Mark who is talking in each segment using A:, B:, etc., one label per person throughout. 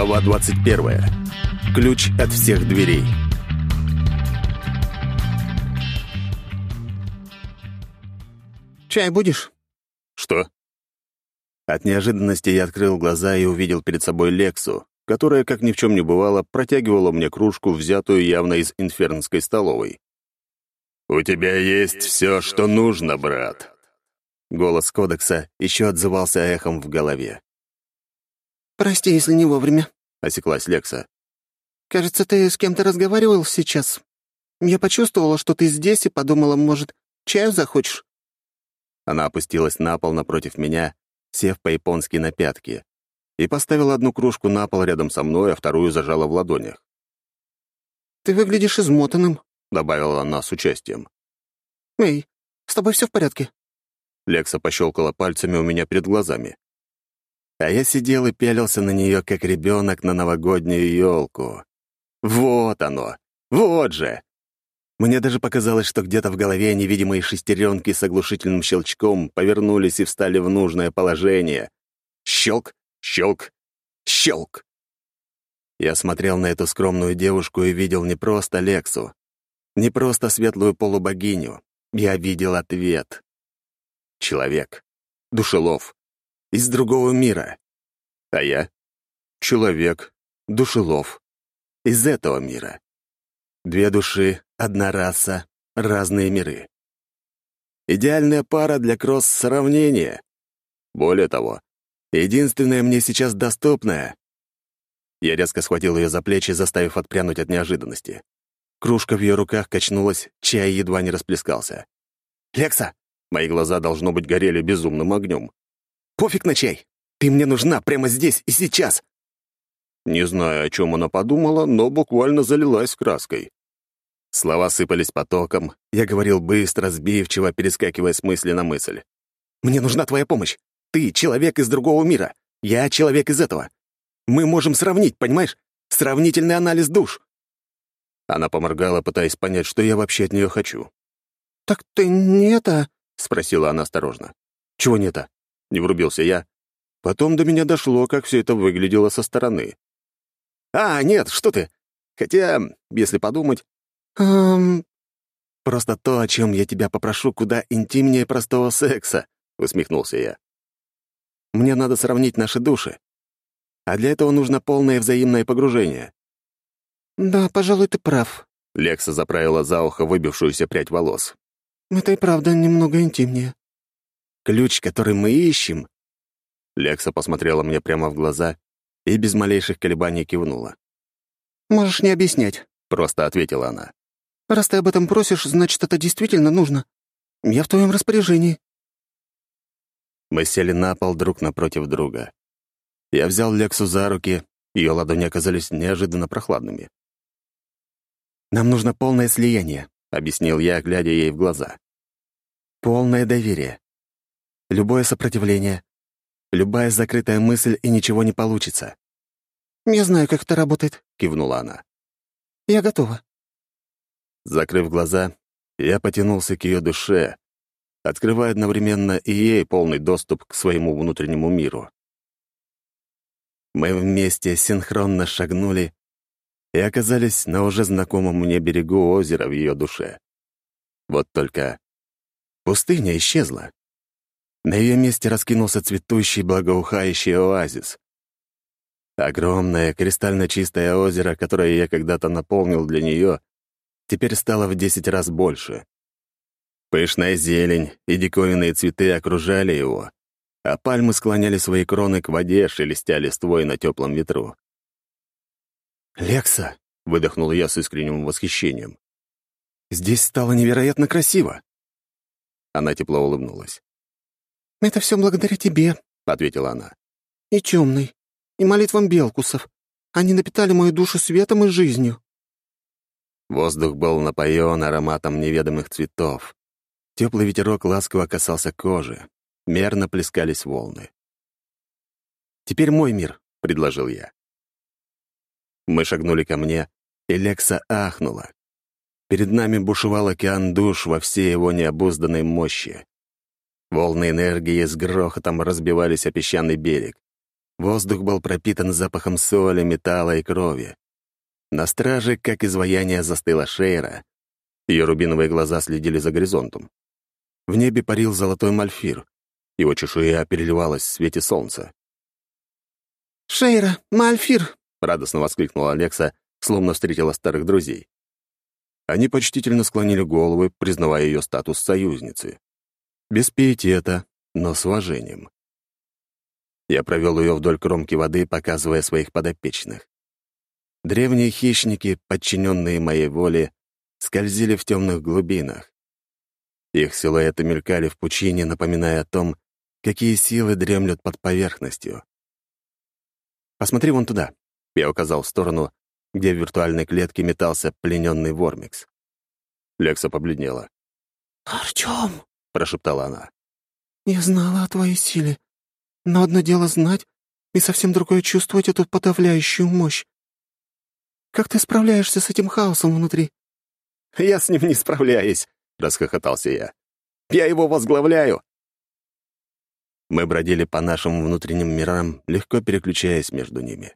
A: Глава 21. Ключ от всех дверей.
B: «Чай будешь?»
A: «Что?» От неожиданности я открыл глаза и увидел перед собой Лексу, которая, как ни в чем не бывало, протягивала мне кружку, взятую явно из инфернской столовой. «У тебя есть все, что нужно, брат!» Голос кодекса еще отзывался эхом в голове.
B: «Прости, если не вовремя», —
A: осеклась Лекса.
B: «Кажется, ты с кем-то разговаривал сейчас. Я почувствовала, что ты здесь, и подумала, может, чаю захочешь?»
A: Она опустилась на пол напротив меня, сев по-японски на пятки, и поставила одну кружку на пол рядом со мной, а вторую зажала в ладонях.
B: «Ты выглядишь измотанным», —
A: добавила она с участием.
B: «Эй, с тобой все в порядке?»
A: Лекса пощелкала пальцами у меня перед глазами. А я сидел и пялился на нее, как ребенок на новогоднюю елку. Вот оно! Вот же! Мне даже показалось, что где-то в голове невидимые шестеренки с оглушительным щелчком повернулись и встали в нужное положение. Щелк, щелк, щелк. Я смотрел на эту скромную девушку и видел не просто Лексу, не просто светлую полубогиню. Я видел ответ. Человек. Душелов. Из другого мира. А я — человек. Душелов. Из этого мира. Две души, одна раса, разные миры. Идеальная пара для кросс-сравнения. Более того, единственная мне сейчас доступная. Я резко схватил ее за плечи, заставив отпрянуть от неожиданности. Кружка в ее руках качнулась, чай едва не расплескался. «Лекса!» Мои глаза, должно быть, горели безумным огнем. «Пофиг на чай! Ты мне нужна прямо здесь и сейчас!» Не знаю, о чем она подумала, но буквально залилась краской. Слова сыпались потоком, я говорил быстро, сбивчиво, перескакивая с мысли на мысль. «Мне нужна твоя помощь. Ты — человек из другого мира. Я — человек из этого. Мы можем сравнить, понимаешь? Сравнительный анализ душ». Она поморгала, пытаясь понять, что я вообще от нее хочу.
B: «Так ты не это...»
A: — спросила она осторожно. «Чего не это?» — не врубился я. Потом до меня дошло, как все это выглядело со стороны. «А, нет, что ты! Хотя, если подумать...»
B: «Эм...»
A: «Просто то, о чем я тебя попрошу, куда интимнее простого секса», — усмехнулся я. «Мне надо сравнить наши души. А для этого нужно полное взаимное погружение».
B: «Да, пожалуй, ты прав», —
A: Лекса заправила за ухо выбившуюся прядь волос.
B: «Это и правда немного интимнее».
A: «Ключ, который мы ищем...» Лекса посмотрела мне прямо в глаза и без малейших колебаний кивнула.
B: «Можешь не объяснять», —
A: просто ответила она.
B: «Раз ты об этом просишь, значит, это действительно нужно. Я в твоем распоряжении».
A: Мы сели на пол друг напротив друга. Я взял Лексу за руки, ее ладони оказались неожиданно прохладными. «Нам нужно полное слияние», — объяснил я, глядя ей в глаза. «Полное доверие. Любое сопротивление, любая закрытая мысль, и ничего не получится».
B: «Я знаю, как это работает», —
A: кивнула она.
B: «Я готова».
A: Закрыв глаза, я потянулся к ее душе, открывая одновременно и ей полный доступ к своему внутреннему миру. Мы вместе синхронно шагнули и оказались на уже знакомом мне берегу озера в ее душе. Вот только пустыня исчезла. На ее месте раскинулся цветущий, благоухающий оазис. Огромное, кристально чистое озеро, которое я когда-то наполнил для нее, теперь стало в десять раз больше. Пышная зелень и диковинные цветы окружали его, а пальмы склоняли свои кроны к воде, шелестя листвой на теплом ветру. «Лекса!» — выдохнул я с искренним восхищением. «Здесь стало невероятно красиво!» Она тепло улыбнулась.
B: «Это все благодаря тебе», —
A: ответила она.
B: «И темный, и молитвам белкусов. Они напитали мою душу светом и жизнью».
A: Воздух был напоен ароматом неведомых цветов. Теплый ветерок ласково касался кожи. Мерно плескались волны. «Теперь мой мир», — предложил я. Мы шагнули ко мне, и Лекса ахнула. Перед нами бушевал океан душ во всей его необузданной мощи. Волны энергии с грохотом разбивались о песчаный берег. Воздух был пропитан запахом соли, металла и крови. На страже, как изваяние, застыла Шейра. Ее рубиновые глаза следили за горизонтом. В небе парил золотой мальфир. Его чешуя переливалась в свете солнца.
B: «Шейра, мальфир!»
A: — радостно воскликнула Алекса, словно встретила старых друзей. Они почтительно склонили головы, признавая ее статус союзницы. Без пиетета, но с уважением. Я провел ее вдоль кромки воды, показывая своих подопечных. Древние хищники, подчиненные моей воле, скользили в темных глубинах. Их силуэты мелькали в пучине, напоминая о том, какие силы дремлют под поверхностью. «Посмотри вон туда», — я указал в сторону, где в виртуальной клетке метался плененный Вормикс. Лекса побледнела.
B: «Артём!»
A: — прошептала она.
B: «Я знала о твоей силе, но одно дело знать, и совсем другое чувствовать эту подавляющую мощь. Как ты справляешься с этим хаосом внутри?»
A: «Я с ним не справляюсь», — расхохотался я. «Я его возглавляю». Мы бродили по нашим внутренним мирам, легко переключаясь между ними.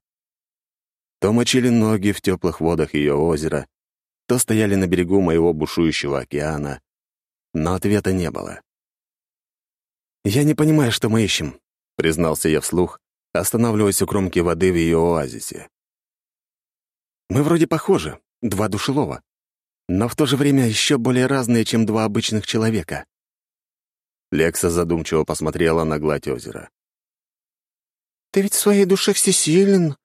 A: То мочили ноги в теплых водах ее озера, то стояли на берегу моего бушующего океана, но ответа не было. «Я не понимаю, что мы ищем», — признался я вслух, останавливаясь у кромки воды в ее оазисе. «Мы вроде похожи, два душелова, но в то же время еще более разные, чем два обычных человека». Лекса задумчиво посмотрела на гладь озера.
B: «Ты ведь в своей душе всесилен.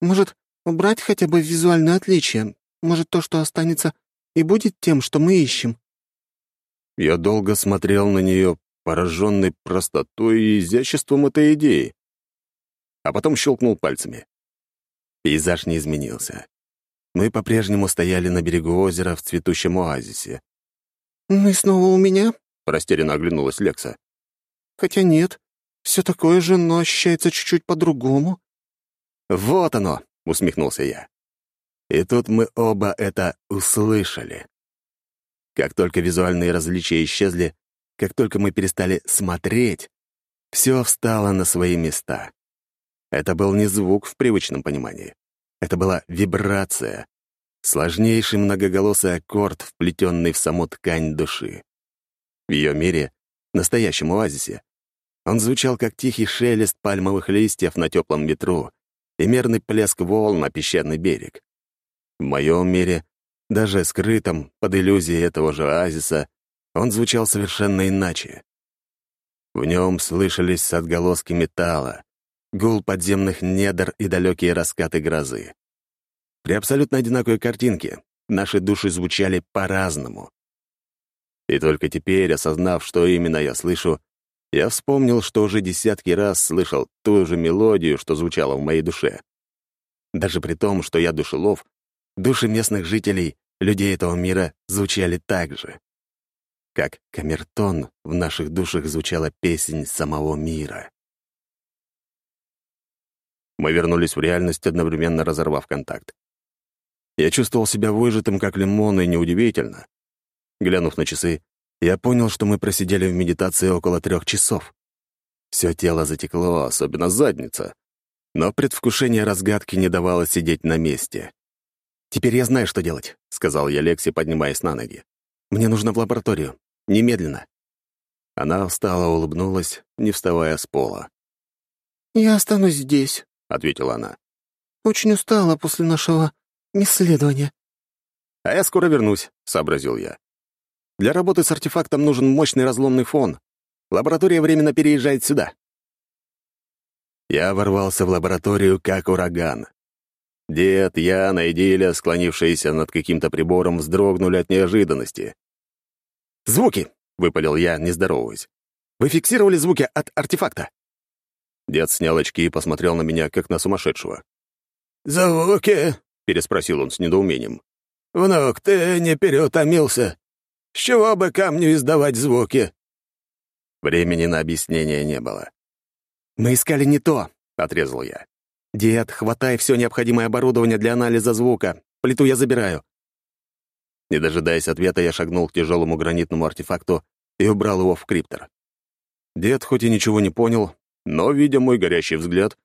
B: Может, убрать хотя бы визуальное отличие? Может, то, что останется, и будет тем, что мы ищем?»
A: Я долго смотрел на нее, пораженный простотой и изяществом этой идеи. А потом щелкнул пальцами. Пейзаж не изменился. Мы по-прежнему стояли на берегу озера в цветущем оазисе.
B: «Мы снова у меня?»
A: — растерянно оглянулась Лекса.
B: «Хотя нет, все такое же, но ощущается чуть-чуть по-другому».
A: «Вот оно!» — усмехнулся я. И тут мы оба это услышали. Как только визуальные различия исчезли, как только мы перестали смотреть, все встало на свои места. Это был не звук в привычном понимании. Это была вибрация, сложнейший многоголосый аккорд, вплетенный в саму ткань души. В ее мире, настоящем оазисе, он звучал как тихий шелест пальмовых листьев на теплом ветру и мерный плеск волн на песчаный берег. В моем мире, даже скрытом под иллюзией этого же оазиса, он звучал совершенно иначе. В нем слышались отголоски металла, гул подземных недр и далекие раскаты грозы. При абсолютно одинаковой картинке наши души звучали по-разному. И только теперь, осознав, что именно я слышу, я вспомнил, что уже десятки раз слышал ту же мелодию, что звучала в моей душе. Даже при том, что я душелов, души местных жителей, людей этого мира, звучали так же как камертон в наших душах звучала песнь самого мира. Мы вернулись в реальность, одновременно разорвав контакт. Я чувствовал себя выжатым, как лимон, и неудивительно. Глянув на часы, я понял, что мы просидели в медитации около трех часов. Все тело затекло, особенно задница. Но предвкушение разгадки не давало сидеть на месте. «Теперь я знаю, что делать», — сказал я Лекси, поднимаясь на ноги. «Мне нужно в лабораторию. Немедленно». Она встала, улыбнулась, не вставая с пола.
B: «Я останусь здесь», —
A: ответила она.
B: «Очень устала после нашего исследования».
A: «А я скоро вернусь», — сообразил я. «Для работы с артефактом нужен мощный разломный фон. Лаборатория временно переезжает сюда». Я ворвался в лабораторию, как ураган. Дед, Яна и Диля, склонившиеся над каким-то прибором, вздрогнули от неожиданности. «Звуки!» — выпалил я, не здороваясь. «Вы фиксировали звуки от артефакта?» Дед снял очки и посмотрел на меня, как на сумасшедшего.
C: «Звуки?» — переспросил он с недоумением. «Внук, ты не переутомился? С чего бы камню издавать звуки?»
A: Времени на объяснение не было. «Мы искали не то», — отрезал я. «Дед, хватай все необходимое оборудование для анализа звука. Плиту я забираю. Не дожидаясь ответа, я шагнул к тяжелому гранитному артефакту и убрал его в криптор. Дед хоть и ничего не понял, но, видя мой горящий взгляд,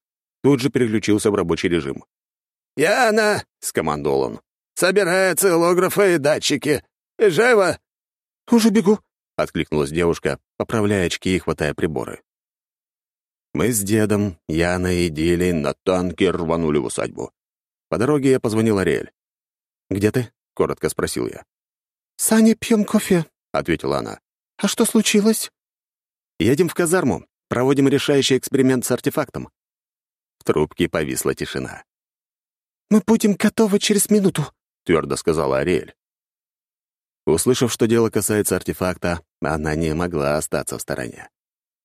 A: тут же переключился в рабочий режим.
C: «Яна!» — скомандовал он. «Собирай целографы и датчики. Живо!»
B: «Уже бегу!»
A: — откликнулась девушка, поправляя очки и хватая приборы. Мы с дедом, Яной и Дилей на танке рванули в усадьбу. По дороге я позвонил Ариэль. «Где ты?» — коротко спросил я.
B: «Саня, пьем кофе», —
A: ответила она.
B: «А что случилось?»
A: «Едем в казарму. Проводим решающий эксперимент с артефактом». В трубке повисла тишина.
B: «Мы будем готовы через минуту», —
A: твердо сказала Ариэль. Услышав, что дело касается артефакта, она не могла остаться в стороне.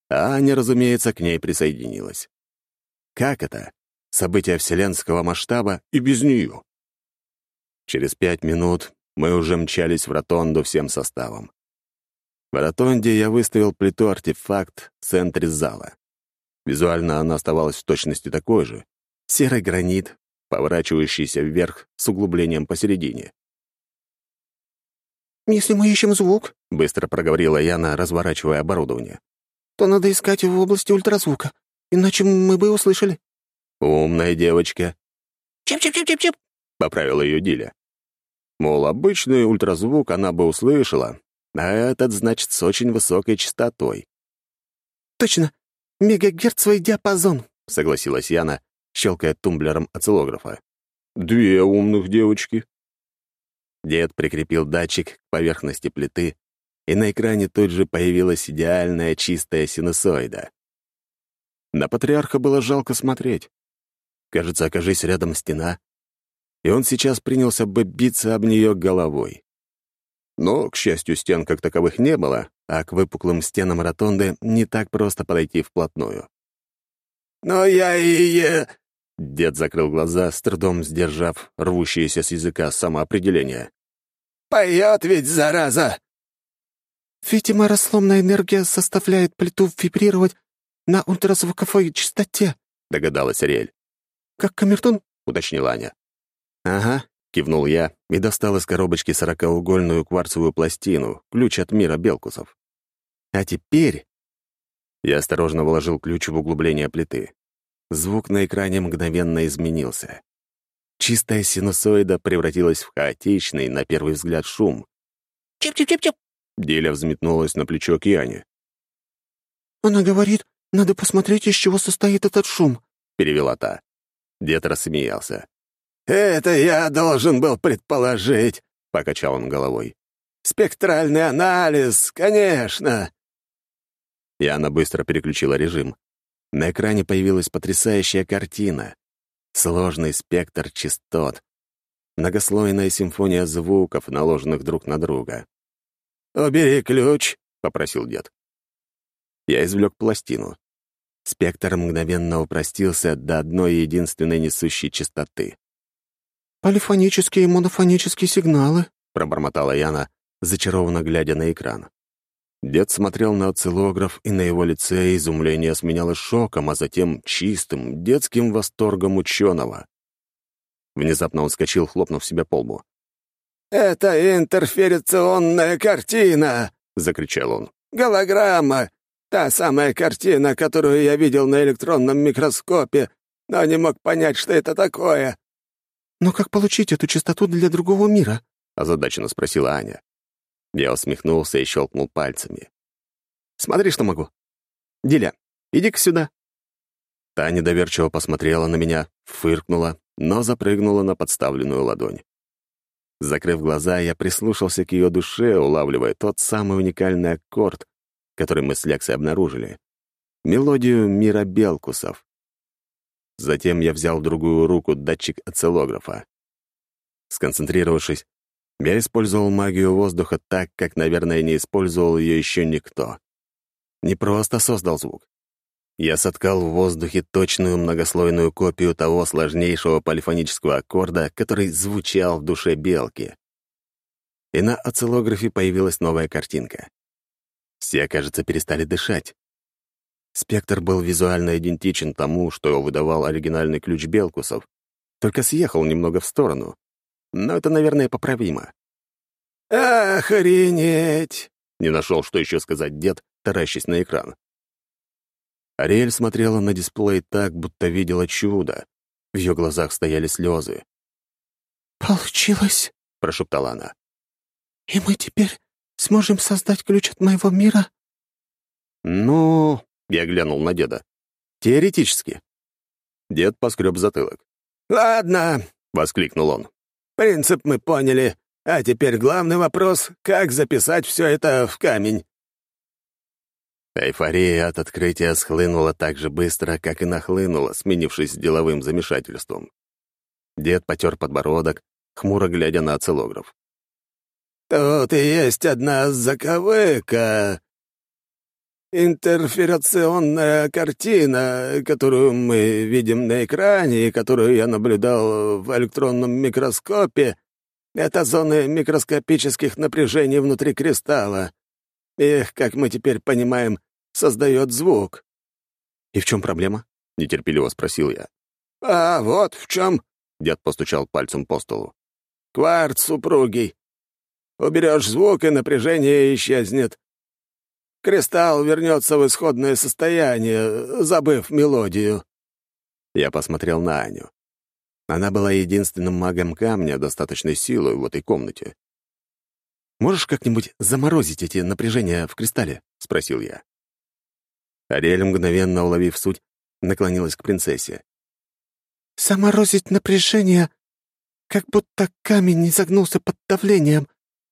A: А Аня, разумеется, к ней присоединилась. Как это? События вселенского масштаба и без нее. Через пять минут мы уже мчались в ротонду всем составом. В ротонде я выставил плиту-артефакт в центре зала. Визуально она оставалась в точности такой же. Серый гранит, поворачивающийся вверх с углублением посередине.
B: «Если мы ищем звук», —
A: быстро проговорила Яна, разворачивая оборудование,
B: «то надо искать в области ультразвука, иначе мы бы услышали».
A: «Умная девочка»,
B: «Чип-чип-чип-чип-чип», —
A: поправила ее Диля. Мол, обычный ультразвук она бы услышала, а этот, значит, с очень высокой частотой.
B: «Точно, мегагерцовый диапазон», —
A: согласилась Яна, щелкая тумблером осциллографа. «Две умных девочки», Дед прикрепил датчик к поверхности плиты, и на экране тут же появилась идеальная чистая синусоида. На патриарха было жалко смотреть. Кажется, окажись рядом стена, и он сейчас принялся бы биться об нее головой. Но, к счастью, стен как таковых не было, а к выпуклым стенам ротонды не так просто подойти вплотную.
C: «Но я и...»
A: Дед закрыл глаза, с трудом сдержав рвущееся с языка самоопределение.
C: «Поет ведь, зараза!»
B: «Видимо, рассломная энергия заставляет плиту вибрировать на ультразвуковой частоте», —
A: догадалась Ариэль.
B: «Как камертон?»
A: — уточнила Аня. «Ага», — кивнул я и достал из коробочки сорокаугольную кварцевую пластину, ключ от мира Белкусов. «А теперь...» Я осторожно вложил ключ в углубление плиты. Звук на экране мгновенно изменился. Чистая синусоида превратилась в хаотичный, на первый взгляд, шум.
B: «Чип-чип-чип-чип!»
A: Деля взметнулась на плечо к Яне.
B: «Она говорит, надо посмотреть, из чего состоит этот шум», —
A: перевела та. Дед рассмеялся.
C: «Это я должен был предположить», — покачал он головой. «Спектральный анализ, конечно».
A: И она быстро переключила режим. На экране появилась потрясающая картина. Сложный спектр частот. Многослойная симфония звуков, наложенных друг на друга.
C: «Убери ключ», —
A: попросил дед. Я извлек пластину. Спектр мгновенно упростился до одной единственной несущей частоты.
B: «Полифонические и монофонические сигналы», —
A: пробормотала Яна, зачарованно глядя на экран. Дед смотрел на оцилограф, и на его лице изумление сменялось шоком, а затем чистым, детским восторгом ученого. Внезапно он вскочил, хлопнув себя по лбу.
C: «Это интерферационная картина!» — закричал он. «Голограмма! Та самая картина, которую я видел на электронном микроскопе, но не мог понять, что это такое».
B: «Но как получить эту частоту для другого мира?»
A: — озадаченно спросила Аня. Я усмехнулся и щелкнул пальцами. «Смотри, что могу. Диля, иди-ка сюда». Та недоверчиво посмотрела на меня, фыркнула, но запрыгнула на подставленную ладонь. Закрыв глаза, я прислушался к ее душе, улавливая тот самый уникальный аккорд, который мы с Лексой обнаружили. Мелодию мира Белкусов. Затем я взял в другую руку датчик оцилографа. Сконцентрировавшись, я использовал магию воздуха так, как, наверное, не использовал ее еще никто. Не просто создал звук. Я соткал в воздухе точную многослойную копию того сложнейшего полифонического аккорда, который звучал в душе белки. И на оцилографе появилась новая картинка. Все, кажется, перестали дышать. Спектр был визуально идентичен тому, что выдавал оригинальный ключ Белкусов, только съехал немного в сторону, но это, наверное, поправимо.
C: «Охренеть!»
A: — не нашел, что еще сказать дед, таращась на экран. Ариэль смотрела на дисплей так, будто видела чудо. В ее глазах стояли слезы.
B: «Получилось», —
A: прошептала она.
B: «И мы теперь сможем создать ключ от моего мира?»
A: «Ну...» — я глянул на деда. «Теоретически». Дед поскреб затылок.
C: «Ладно», —
A: воскликнул он.
C: «Принцип мы поняли. А теперь главный вопрос — как записать все это в камень?»
A: Эйфория от открытия схлынула так же быстро, как и нахлынула, сменившись деловым замешательством. Дед потер подбородок, хмуро глядя на оцилограф.
C: «Тут и есть одна заковыка. Интерферационная картина, которую мы видим на экране и которую я наблюдал в электронном микроскопе, это зоны микроскопических напряжений внутри кристалла. Их, как мы теперь понимаем, создает звук».
A: «И в чем проблема?» — нетерпеливо спросил я.
C: «А вот в чем», —
A: дед постучал пальцем по столу.
C: «Кварц упругий. Уберешь звук, и напряжение исчезнет. Кристалл вернется в исходное состояние, забыв мелодию».
A: Я посмотрел на Аню. Она была единственным магом камня достаточной силы в этой комнате. «Можешь как-нибудь заморозить эти напряжения в кристалле?» — спросил я. Ариэль, мгновенно уловив суть, наклонилась к принцессе.
B: «Заморозить напряжение, как будто камень не загнулся под давлением,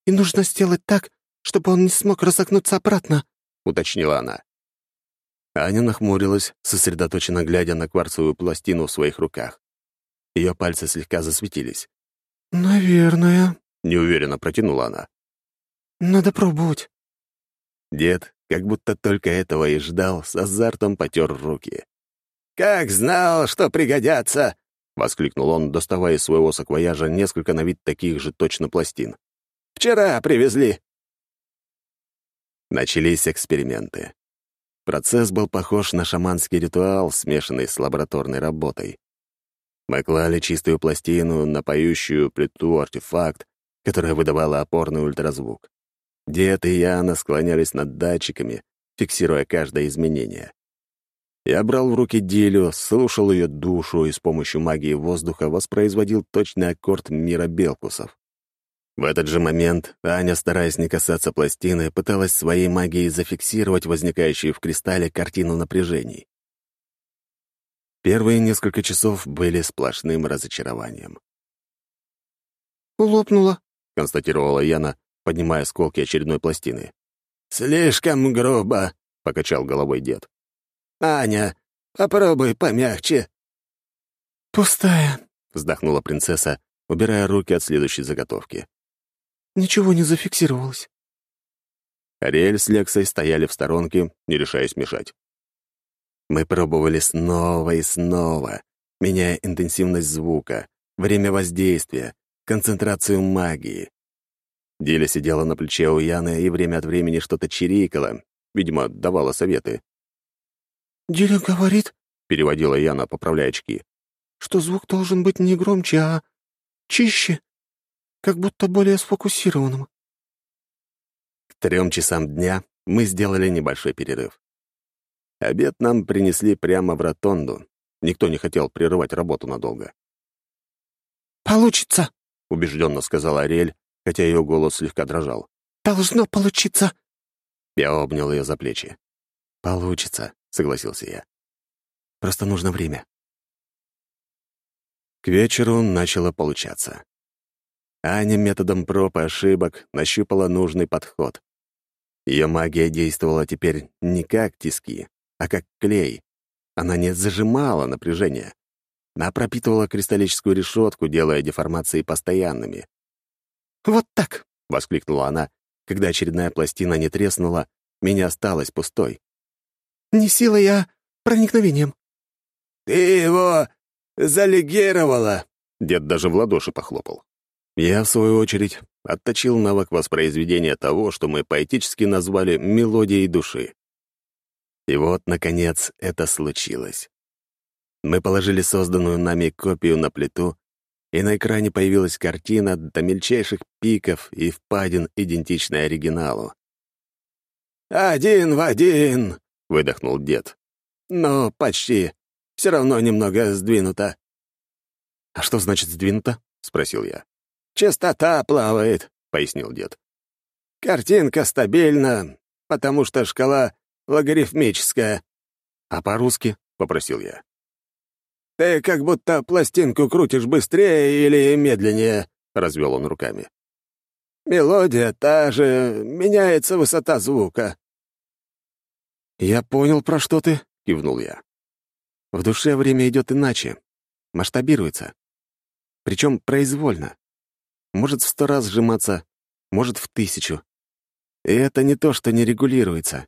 B: и нужно сделать так, чтобы он не смог разогнуться обратно», —
A: уточнила она. Аня нахмурилась, сосредоточенно глядя на кварцевую пластину в своих руках. Ее пальцы слегка засветились.
B: «Наверное», —
A: неуверенно протянула она.
B: «Надо пробовать».
A: Дед, как будто только этого и ждал, с азартом потер руки.
C: «Как знал, что пригодятся!»
A: — воскликнул он, доставая из своего саквояжа несколько на вид таких же точно пластин.
C: «Вчера привезли!»
A: Начались эксперименты. Процесс был похож на шаманский ритуал, смешанный с лабораторной работой. Мы клали чистую пластину на поющую плиту артефакт, которая выдавала опорный ультразвук. Дед и Яна склонялись над датчиками, фиксируя каждое изменение. Я брал в руки Дилю, слушал ее душу и с помощью магии воздуха воспроизводил точный аккорд мира Белкусов. В этот же момент Аня, стараясь не касаться пластины, пыталась своей магией зафиксировать возникающую в кристалле картину напряжений. Первые несколько часов были сплошным разочарованием.
B: «Лопнула», —
A: констатировала Яна, поднимая осколки очередной пластины.
C: «Слишком грубо», — покачал головой дед. «Аня, попробуй помягче».
B: «Пустая», —
A: вздохнула принцесса, убирая руки от следующей заготовки.
B: «Ничего не зафиксировалось».
A: Ариэль с Лексой стояли в сторонке, не решаясь мешать. Мы пробовали снова и снова, меняя интенсивность звука, время воздействия, концентрацию магии. Диля сидела на плече у Яны и время от времени что-то чирикала, видимо, давала советы.
B: «Диля говорит», —
A: переводила Яна, поправляя очки,
B: «что звук должен быть не громче, а чище, как будто более сфокусированным».
A: К трем часам дня мы сделали небольшой перерыв. Обед нам принесли прямо в ротонду. Никто не хотел прерывать работу надолго.
B: «Получится», —
A: убежденно сказала Ариэль, хотя ее голос слегка дрожал.
B: «Должно получиться!»
A: Я обнял ее за плечи. «Получится», — согласился я. «Просто нужно время». К вечеру начало получаться. Аня методом проб и ошибок нащупала нужный подход. Ее магия действовала теперь не как тиски, а как клей. Она не зажимала напряжение, а пропитывала кристаллическую решетку, делая деформации постоянными.
B: «Вот так!»
A: — воскликнула она, когда очередная пластина не треснула, меня осталась пустой.
B: «Не силой, а проникновением».
C: «Ты его залегировала!»
A: — дед даже в ладоши похлопал. Я, в свою очередь, отточил навык воспроизведения того, что мы поэтически назвали «мелодией души». И вот, наконец, это случилось. Мы положили созданную нами копию на плиту, и на экране появилась картина до мельчайших пиков и впадин, идентичная оригиналу.
C: «Один в один!»
A: — выдохнул дед.
C: но почти. Все равно немного сдвинуто».
A: «А что значит «сдвинуто»?» — спросил я.
C: «Частота плавает», — пояснил дед. «Картинка стабильна, потому что шкала логарифмическая».
A: «А по-русски?» — попросил я.
C: «Ты как будто пластинку крутишь быстрее или медленнее», — развел он руками. «Мелодия та же, меняется высота звука».
A: «Я понял, про что ты», — кивнул я. «В душе время идет иначе, масштабируется. Причем произвольно. Может в сто раз сжиматься, может в тысячу. И это не то, что не регулируется».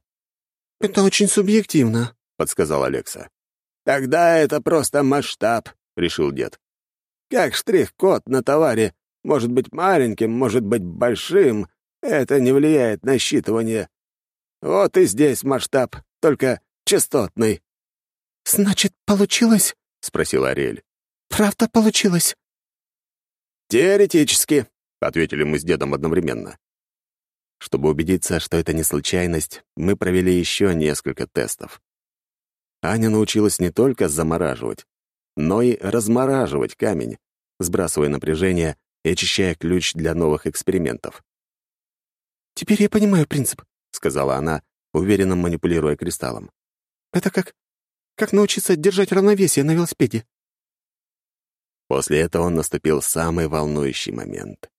B: «Это очень субъективно», —
A: подсказал Алекса.
C: «Тогда это просто масштаб», — решил дед. «Как штрих-код на товаре может быть маленьким, может быть большим, это не влияет на считывание. Вот и здесь масштаб, только частотный».
B: «Значит, получилось?»
A: — спросила Ариэль.
B: «Правда получилось?»
C: «Теоретически», —
A: ответили мы с дедом одновременно. Чтобы убедиться, что это не случайность, мы провели еще несколько тестов. Аня научилась не только замораживать, но и размораживать камень, сбрасывая напряжение и очищая ключ для новых экспериментов.
B: «Теперь я понимаю принцип», —
A: сказала она, уверенно манипулируя кристаллом.
B: «Это как... как научиться держать равновесие на велосипеде».
A: После этого наступил самый волнующий момент.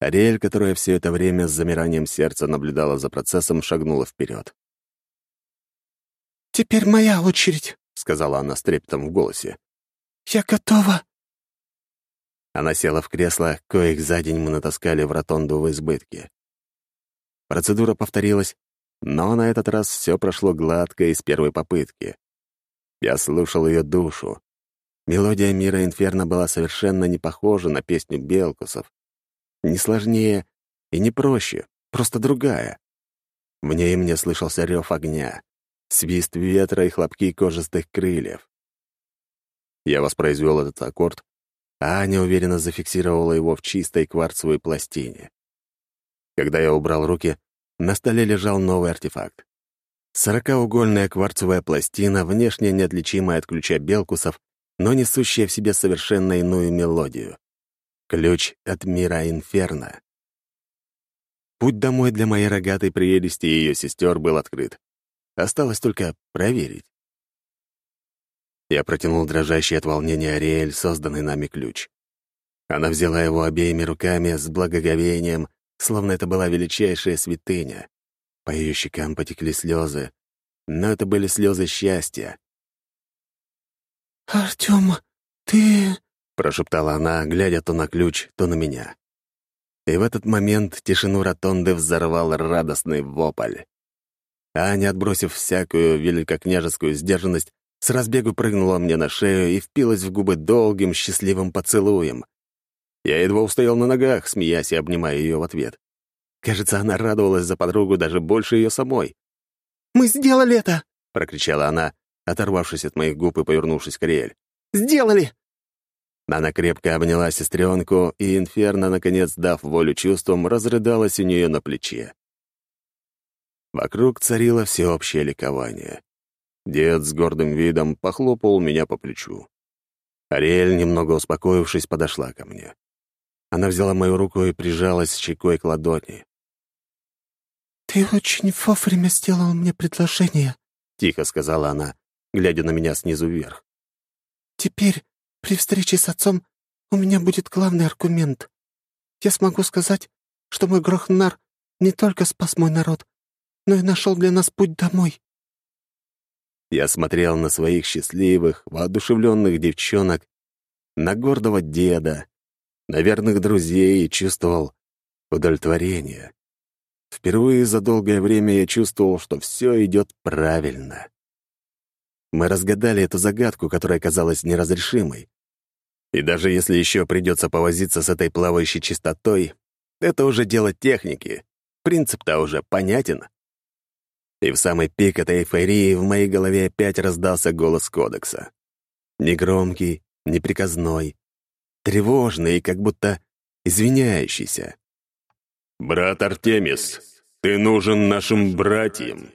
A: Ариэль, которая все это время с замиранием сердца наблюдала за процессом, шагнула вперед.
B: «Теперь моя очередь», —
A: сказала она с трепетом в голосе.
B: «Я готова».
A: Она села в кресло, коих за день мы натаскали в ротонду в избытке. Процедура повторилась, но на этот раз все прошло гладко и с первой попытки. Я слушал ее душу. Мелодия мира Инферно была совершенно не похожа на песню Белкусов. Не сложнее и не проще, просто другая. В ней мне слышался рев огня свист ветра и хлопки кожистых крыльев. Я воспроизвел этот аккорд, а Аня уверенно зафиксировала его в чистой кварцевой пластине. Когда я убрал руки, на столе лежал новый артефакт. Сорокаугольная кварцевая пластина, внешне неотличимая от ключа Белкусов, но несущая в себе совершенно иную мелодию. Ключ от мира Инферно. Путь домой для моей рогатой прелести и ее сестер был открыт. Осталось только проверить. Я протянул дрожащий от волнения Ариэль, созданный нами ключ. Она взяла его обеими руками с благоговением, словно это была величайшая святыня. По ее щекам потекли слезы, но это были слезы счастья.
B: «Артём, ты...»
A: — прошептала она, глядя то на ключ, то на меня. И в этот момент тишину ротонды взорвал радостный вопль. Аня, отбросив всякую великокняжескую сдержанность, с разбегу прыгнула мне на шею и впилась в губы долгим счастливым поцелуем. Я едва устоял на ногах, смеясь и обнимая ее в ответ. Кажется, она радовалась за подругу даже больше ее самой.
B: «Мы сделали это!»
A: — прокричала она, оторвавшись от моих губ и повернувшись к Риэль.
B: «Сделали!»
A: Она крепко обняла сестренку, и Инферно, наконец дав волю чувствам, разрыдалась у нее на плече. Вокруг царило всеобщее ликование. Дед с гордым видом похлопал меня по плечу. Ариэль, немного успокоившись, подошла ко мне. Она взяла мою руку и прижалась щекой к ладони.
B: «Ты очень вовремя сделал мне предложение», —
A: тихо сказала она, глядя на меня снизу вверх.
B: «Теперь, при встрече с отцом, у меня будет главный аргумент. Я смогу сказать, что мой Грохнар не только спас мой народ, но и нашел для нас путь домой».
A: Я смотрел на своих счастливых, воодушевленных девчонок, на гордого деда, на верных друзей и чувствовал удовлетворение. Впервые за долгое время я чувствовал, что все идет правильно. Мы разгадали эту загадку, которая казалась неразрешимой. И даже если еще придется повозиться с этой плавающей чистотой, это уже дело техники. Принцип-то уже понятен. И в самый пик этой эйфории в моей голове опять раздался голос кодекса. Негромкий, неприказной, тревожный и как будто извиняющийся.
D: «Брат Артемис, ты нужен нашим братьям.